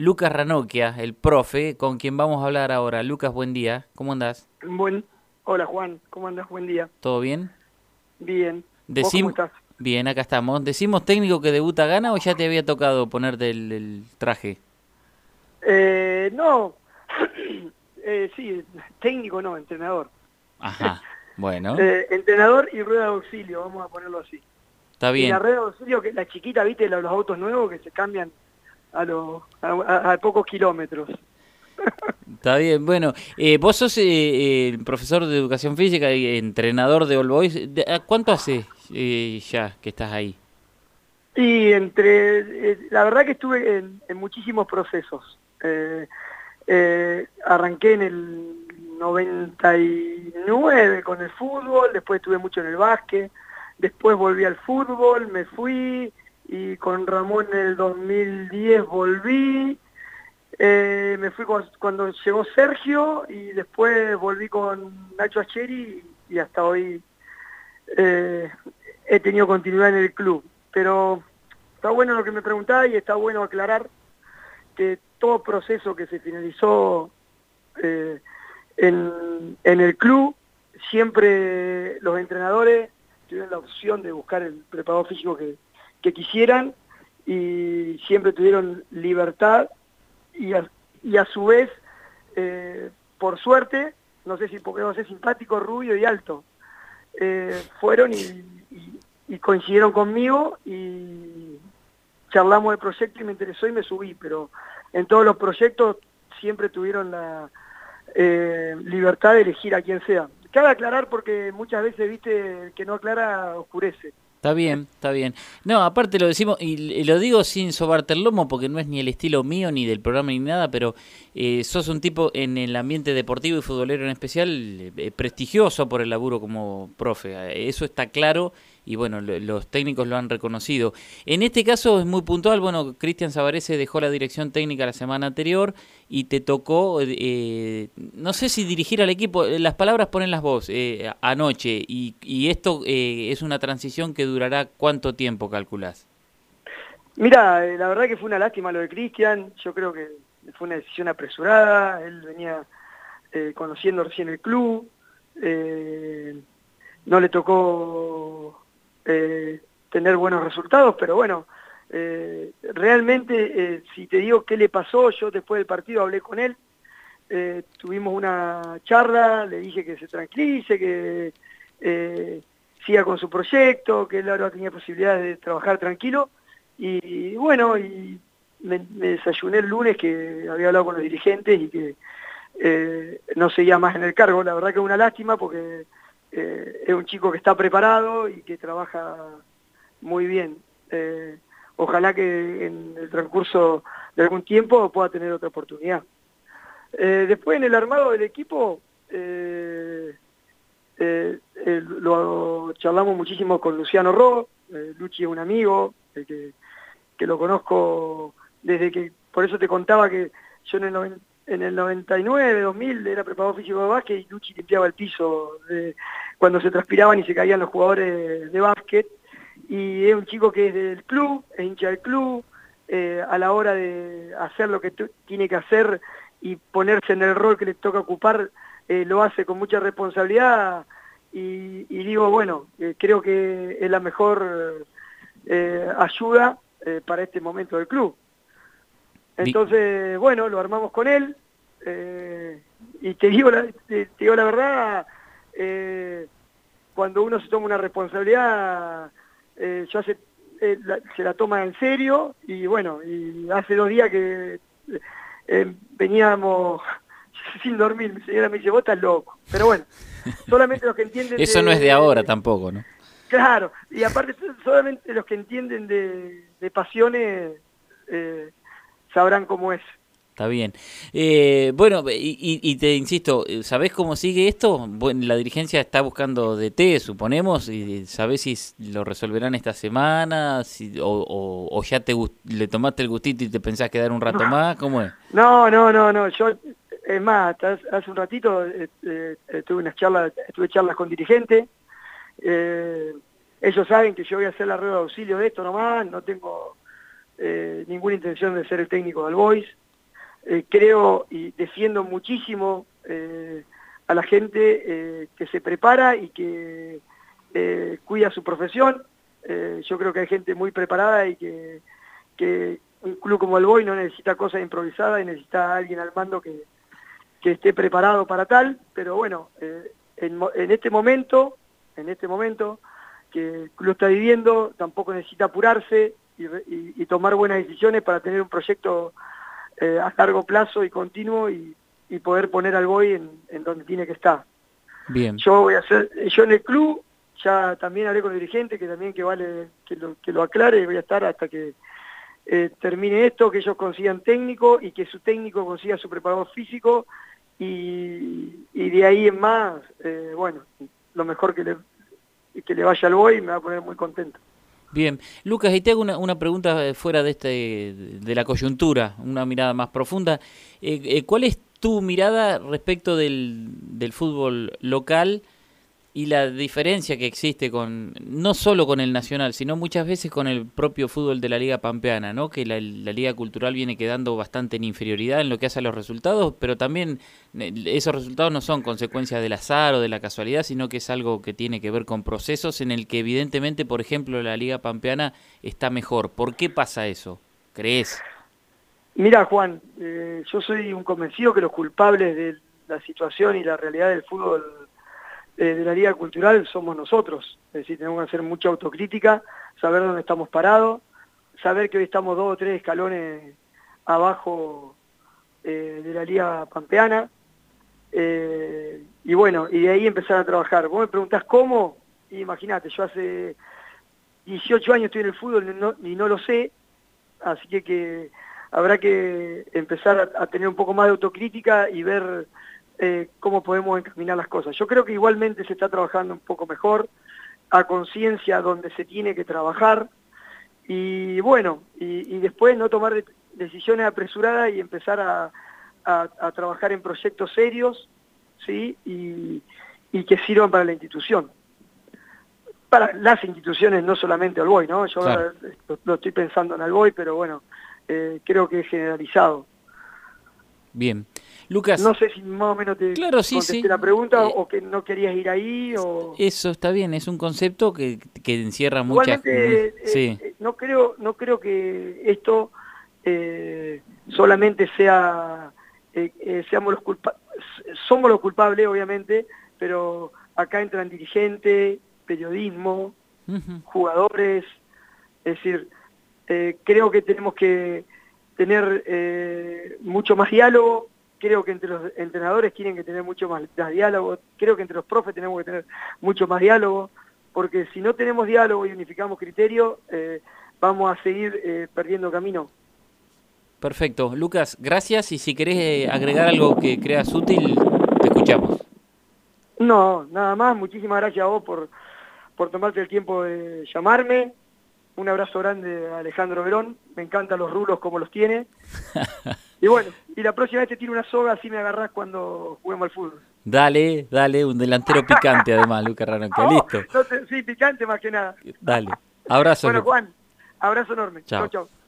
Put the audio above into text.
Lucas Ranocchia, el profe, con quien vamos a hablar ahora. Lucas, buen día. ¿Cómo andás? Buen... Hola Juan, ¿cómo andás? Buen día. ¿Todo bien? Bien. ¿Cómo estás? Bien, acá estamos. ¿Decimos técnico que debuta gana o ya te había tocado ponerte el, traje? Eh, no, eh, sí, técnico no, entrenador. Ajá, bueno. Eh, entrenador y rueda de auxilio, vamos a ponerlo así. Está bien. Y la rueda de auxilio, que la chiquita, viste, los autos nuevos que se cambian a, los, a, pocos kilómetros. Está bien, bueno, eh, vos sos eh, el profesor de educación física y entrenador de All Boys. ¿Cuánto hace eh, ya que estás ahí? Y entre, la verdad que estuve en, muchísimos procesos. arranqué en el 99 con el fútbol, después estuve mucho en el básquet, después volví al fútbol, me fui, y con Ramón en el 2010 volví, eh, me fui cuando llegó Sergio y después volví con Nacho Acheri y, hasta hoy eh, he tenido continuidad en el club. Pero está bueno lo que me preguntaba y está bueno aclarar que todo proceso que se finalizó eh, en, el club, siempre los entrenadores tuvieron la opción de buscar el preparador físico que, que quisieran y siempre tuvieron libertad y a, su vez, eh, por suerte, no sé si porque no sé, simpático, rubio y alto, eh, fueron y, coincidieron conmigo y charlamos del proyecto y me interesó y me subí, pero en todos los proyectos siempre tuvieron la eh, libertad de elegir a quien sea. Cabe aclarar porque muchas veces, viste, que no aclara, oscurece. Está bien, está bien. No, aparte lo decimos, y lo digo sin sobarte el lomo, porque no es ni el estilo mío, ni del programa, ni nada, pero eh, sos un tipo en el ambiente deportivo y futbolero en especial, eh, prestigioso por el laburo como profe. Eso está claro y bueno, los técnicos lo han reconocido. En este caso es muy puntual, bueno, Cristian Savarese dejó la dirección técnica la semana anterior y te tocó, eh, no sé si dirigir al equipo, las palabras ponen las voz, eh, anoche, y, esto eh, es una transición que durará cuánto tiempo, calculás. Mira, la verdad que fue una lástima lo de Cristian, yo creo que fue una decisión apresurada, él venía conociendo recién el club, no le tocó eh, tener buenos resultados, pero bueno, eh, realmente eh, si te digo qué le pasó, yo después del partido hablé con él, tuvimos una charla, le dije que se tranquilice, que siga con su proyecto, que él ahora tenía posibilidades de trabajar tranquilo, y, bueno, y me, desayuné el lunes que había hablado con los dirigentes y que no seguía más en el cargo, la verdad que es una lástima porque eh, es un chico que está preparado y que trabaja muy bien. Eh, ojalá que en el transcurso de algún tiempo pueda tener otra oportunidad. Eh, después en el armado del equipo lo charlamos muchísimo con Luciano Ro, Luchi es un amigo, que, que, lo conozco desde que, por eso te contaba que yo en el en el 99, 2000 era preparado físico de básquet y Luchi limpiaba el piso cuando se transpiraban y se caían los jugadores de básquet. Y es un chico que es del club, es hincha del club, eh, a la hora de hacer lo que tiene que hacer y ponerse en el rol que le toca ocupar, eh, lo hace con mucha responsabilidad y, digo, bueno, eh, creo que es la mejor ayuda para este momento del club. Entonces, bueno, lo armamos con él eh, y te digo la, te, digo la verdad, eh, cuando uno se toma una responsabilidad, eh, hace, se la toma en serio y bueno, y hace dos días que veníamos sin dormir, mi señora me dice, vos estás loco, pero bueno, solamente los que entienden... Eso no es de ahora tampoco, ¿no? Claro, y aparte solamente los que entienden de, de pasiones sabrán cómo es. Está bien. Eh, bueno, y, te insisto, ¿sabés cómo sigue esto? Bueno, la dirigencia está buscando DT, suponemos, y ¿sabés si lo resolverán esta semana? Si, o, ya te le tomaste el gustito y te pensás quedar un rato más? ¿Cómo es? No, no, no, no. Yo, es más, hace un ratito eh, eh, tuve unas charlas, tuve charlas con dirigentes. ellos saben que yo voy a hacer la rueda de auxilio de esto nomás, no tengo eh, ninguna intención de ser el técnico del Boys. eh, creo y defiendo muchísimo a la gente que se prepara y que cuida su profesión. yo creo que hay gente muy preparada y que, un club como el Boy no necesita cosas improvisadas y necesita a alguien al mando que, que esté preparado para tal, pero bueno, en, en este momento, en este momento, que club está viviendo, tampoco necesita apurarse y, tomar buenas decisiones para tener un proyecto eh, a largo plazo y continuo y, poder poner al Boy en, donde tiene que estar. Bien. Yo voy a hacer, yo en el club ya también hablé con el dirigente que también que vale que lo, que lo aclare, voy a estar hasta que eh, termine esto, que ellos consigan técnico y que su técnico consiga su preparador físico y, de ahí en más, eh, bueno, lo mejor que le, que le vaya al Boy me va a poner muy contento. Bien, Lucas, y te hago una, pregunta eh, fuera de este de la coyuntura, una mirada más profunda. Eh, eh, ¿Cuál es tu mirada respecto del, del fútbol local? Y la diferencia que existe con no solo con el nacional, sino muchas veces con el propio fútbol de la Liga Pampeana, ¿no? Que la, Liga Cultural viene quedando bastante en inferioridad en lo que hace a los resultados, pero también eh, esos resultados no son consecuencia del azar o de la casualidad, sino que es algo que tiene que ver con procesos en el que evidentemente, por ejemplo, la Liga Pampeana está mejor. ¿Por qué pasa eso? ¿Crees? Mira, Juan, eh, yo soy un convencido que los culpables de la situación y la realidad del fútbol eh, de la Liga Cultural somos nosotros. Es decir, tenemos que hacer mucha autocrítica, saber dónde estamos parados, saber que hoy estamos dos o tres escalones abajo eh, de la Liga Pampeana. Eh, y bueno, y de ahí empezar a trabajar. Vos me preguntás cómo, imagínate, yo hace 18 años estoy en el fútbol y no, lo sé, así que, que habrá que empezar a tener un poco más de autocrítica y ver eh, cómo podemos encaminar las cosas. Yo creo que igualmente se está trabajando un poco mejor, a conciencia donde se tiene que trabajar, y bueno, y, después no tomar decisiones apresuradas y empezar a, trabajar en proyectos serios, ¿sí? Y, que sirvan para la institución. Para las instituciones, no solamente Alboy, ¿no? Yo lo, estoy pensando en Alboy, pero bueno, eh, creo que es generalizado. Bien. Lucas. No sé si más o menos te claro, contesté la pregunta eh, o que no querías ir ahí. O... Eso está bien, es un concepto que, que encierra muchas... Eh, sí. Eh, no, creo, no creo que esto solamente sea... seamos los culpables, somos los culpables obviamente, pero acá entran dirigentes, periodismo, jugadores, es decir, creo que tenemos que tener mucho más diálogo, creo que entre los entrenadores tienen que tener mucho más, diálogo, creo que entre los profes tenemos que tener mucho más diálogo, porque si no tenemos diálogo y unificamos criterios, eh, vamos a seguir eh, perdiendo camino. Perfecto. Lucas, gracias y si querés eh, agregar algo que creas útil, te escuchamos. No, nada más. Muchísimas gracias a vos por, por tomarte el tiempo de llamarme. Un abrazo grande a Alejandro Verón. Me encantan los rulos como los tiene. Y bueno, y la próxima vez te tiro una soga, así me agarrás cuando juguemos al fútbol. Dale, dale, un delantero picante además, Lucas Raronca, listo. sí, picante más que nada. Dale, abrazo. Bueno, Juan, abrazo enorme. Chao, chao.